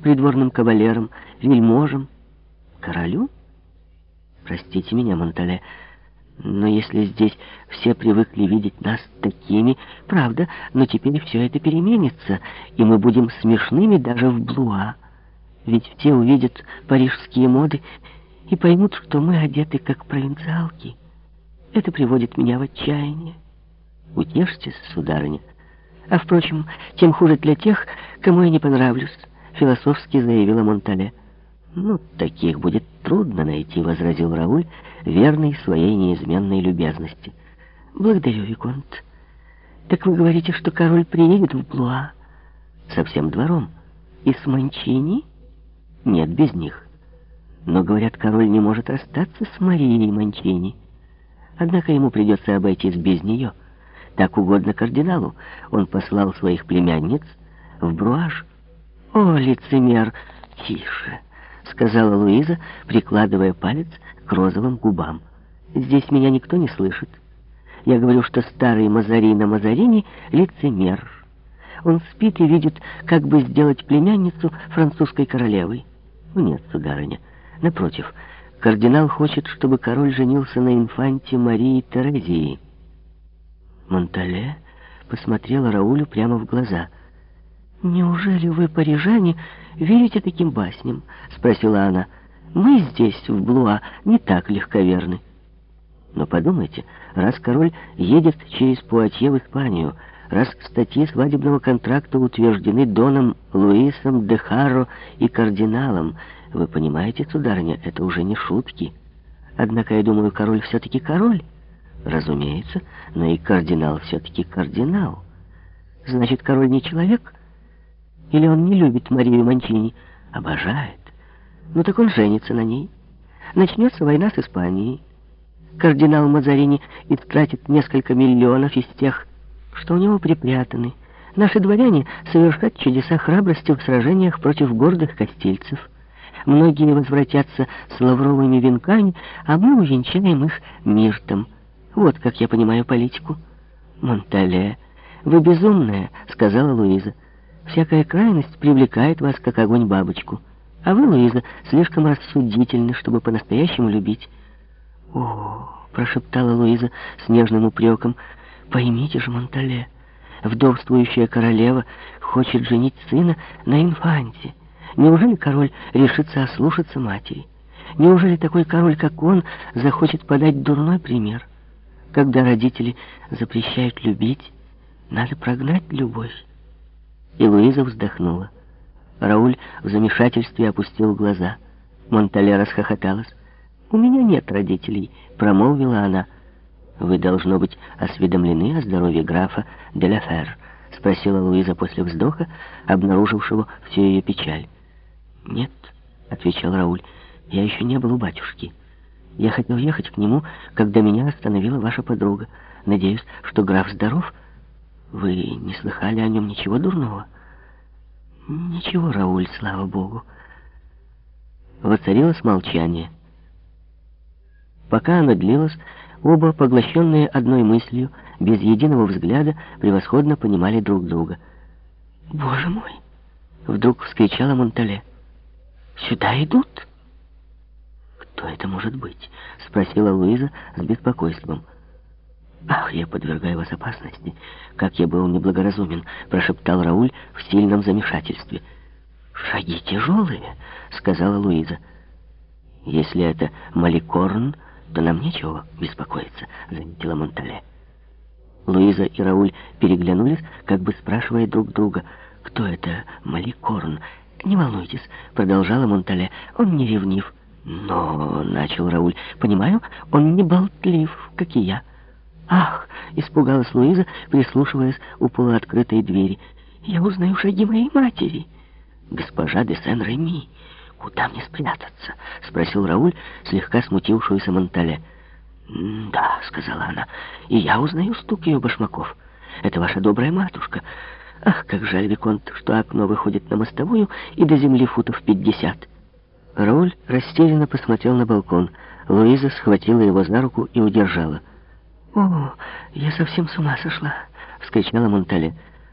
придворным кавалером, вельможем, королю? Простите меня, Монтале, но если здесь все привыкли видеть нас такими, правда, но теперь все это переменится, и мы будем смешными даже в Блуа. Ведь все увидят парижские моды и поймут, что мы одеты как провинциалки. Это приводит меня в отчаяние. Утешьтесь, сударыня. А, впрочем, тем хуже для тех, кому я не понравлюсь, философски заявила Монтале. «Ну, таких будет трудно найти», — возразил Рауль, верный своей неизменной любезности. «Благодарю, Виконт. Так вы говорите, что король приедет в Блуа?» «Со всем двором. И с Манчини?» «Нет, без них. Но, говорят, король не может расстаться с Марией Манчини. Однако ему придется обойтись без нее. Так угодно кардиналу. Он послал своих племянниц в Бруаж. О, лицемер! Тише!» — сказала Луиза, прикладывая палец к розовым губам. «Здесь меня никто не слышит. Я говорю, что старый Мазарина Мазарини — лицемер. Он спит и видит, как бы сделать племянницу французской королевой. Нет, сударыня, напротив, кардинал хочет, чтобы король женился на инфанте Марии Терезии». Монтале посмотрела Раулю прямо в глаза — «Неужели вы, парижане, верите таким басням?» — спросила она. «Мы здесь, в Блуа, не так легковерны». Но подумайте, раз король едет через Пуатье в Испанию, раз статьи свадебного контракта утверждены Доном Луисом де Харро и кардиналом, вы понимаете, сударыня, это уже не шутки. Однако, я думаю, король все-таки король. Разумеется, но и кардинал все-таки кардинал. Значит, король не человек — или он не любит Марию Манчини? Обожает. Ну так он женится на ней. Начнется война с Испанией. Кардинал Мазарини истратит несколько миллионов из тех, что у него припрятаны. Наши дворяне совершат чудеса храбрости в сражениях против гордых костильцев. Многие возвратятся с лавровыми венками, а мы увенчаем их миртом. Вот как я понимаю политику. Монтале, вы безумная, сказала Луиза. Всякая крайность привлекает вас, как огонь бабочку. А вы, Луиза, слишком рассудительны, чтобы по-настоящему любить. О, прошептала Луиза с нежным упреком. Поймите же, Монтале, вдовствующая королева хочет женить сына на инфанте. Неужели король решится ослушаться матери? Неужели такой король, как он, захочет подать дурной пример? Когда родители запрещают любить, надо прогнать любовь. И Луиза вздохнула. Рауль в замешательстве опустил глаза. Монтале расхохоталась. «У меня нет родителей», — промолвила она. «Вы, должно быть, осведомлены о здоровье графа де ла Фер», — спросила Луиза после вздоха, обнаружившего всю ее печаль. «Нет», — отвечал Рауль, — «я еще не был у батюшки. Я хотел ехать к нему, когда меня остановила ваша подруга. Надеюсь, что граф здоров?» Вы не слыхали о нем ничего дурного? Ничего, Рауль, слава богу. Воцарилось молчание. Пока оно длилось, оба, поглощенные одной мыслью, без единого взгляда, превосходно понимали друг друга. «Боже мой!» — вдруг вскричала Монтале. «Сюда идут?» «Кто это может быть?» — спросила Луиза с беспокойством. «Ах, я подвергаю вас опасности! Как я был неблагоразумен!» — прошептал Рауль в сильном замешательстве. «Шаги тяжелые», — сказала Луиза. «Если это Маликорн, то нам нечего беспокоиться», — заметила Монтале. Луиза и Рауль переглянулись, как бы спрашивая друг друга, «Кто это Маликорн?» «Не волнуйтесь», — продолжала Монтале, — «он не ревнив». «Но», — начал Рауль, — «понимаю, он не болтлив, как и я». «Ах!» — испугалась Луиза, прислушиваясь у полуоткрытой двери. «Я узнаю шаги моей матери!» «Госпожа де Сен-Реми, куда мне спрятаться?» — спросил Рауль, слегка смутившуюся Монтале. «Да», — сказала она, — «и я узнаю стук ее башмаков. Это ваша добрая матушка. Ах, как жаль, Виконт, что окно выходит на мостовую и до земли футов пятьдесят». Рауль растерянно посмотрел на балкон. Луиза схватила его за руку и удержала. «О, я совсем с ума сошла!» — вскричала Монтале.